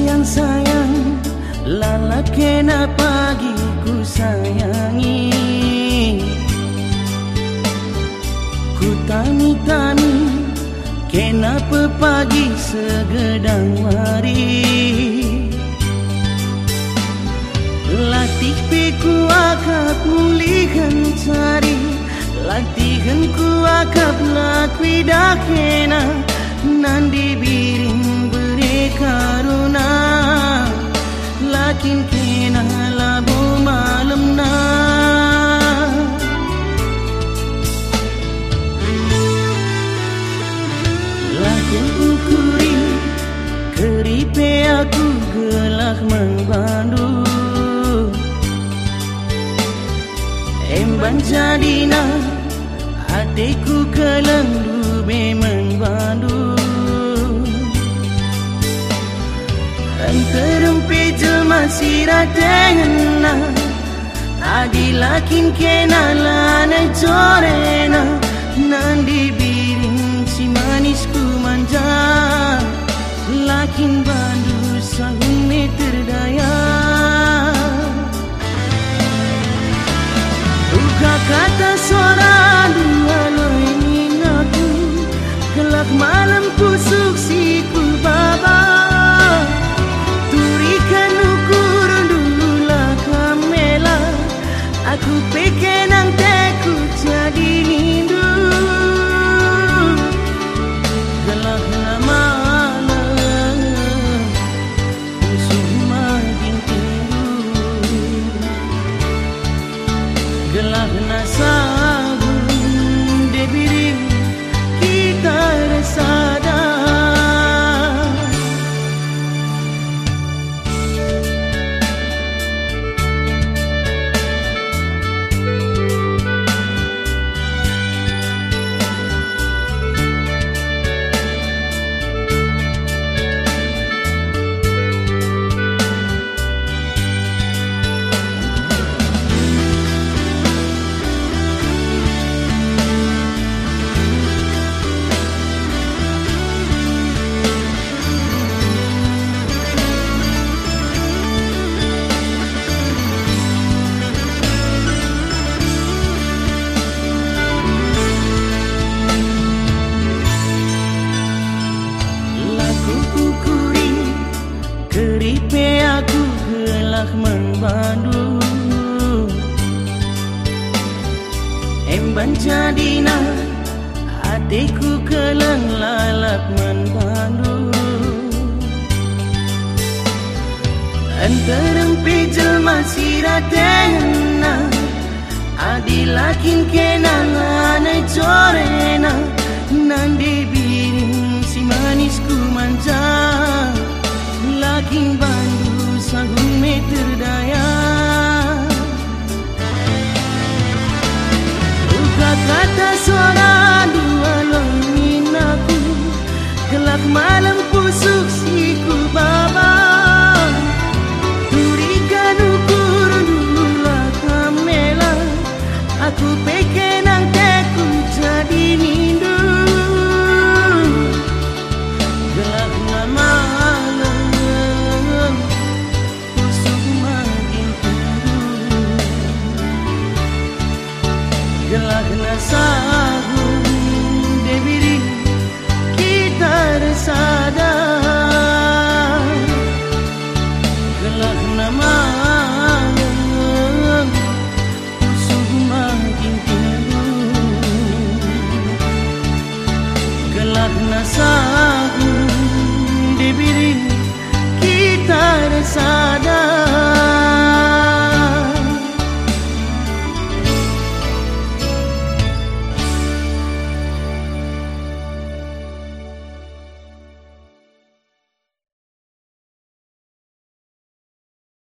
Sayang sayang. Lala kena pagi ku sayangi. Ku tani tani Kenapa pagi segedang mari. Latih piku akap mulihan cari. Latihan ku akap lakwi dakena Nandi biring karuna Lakin kina labu malam na Lakin ukuri Keripe aku gelak membandu Emban jadina Hatiku jelma sirah dengan Adilakin kenalana jorena Nandi biring si manisku manja Lakin gelak membandu Emban jadina Hatiku keleng lalap membandu Enterempi jelma sirah tena Adilakin kenangan jorena Nandi biring si manisku sagu debiri kita resadar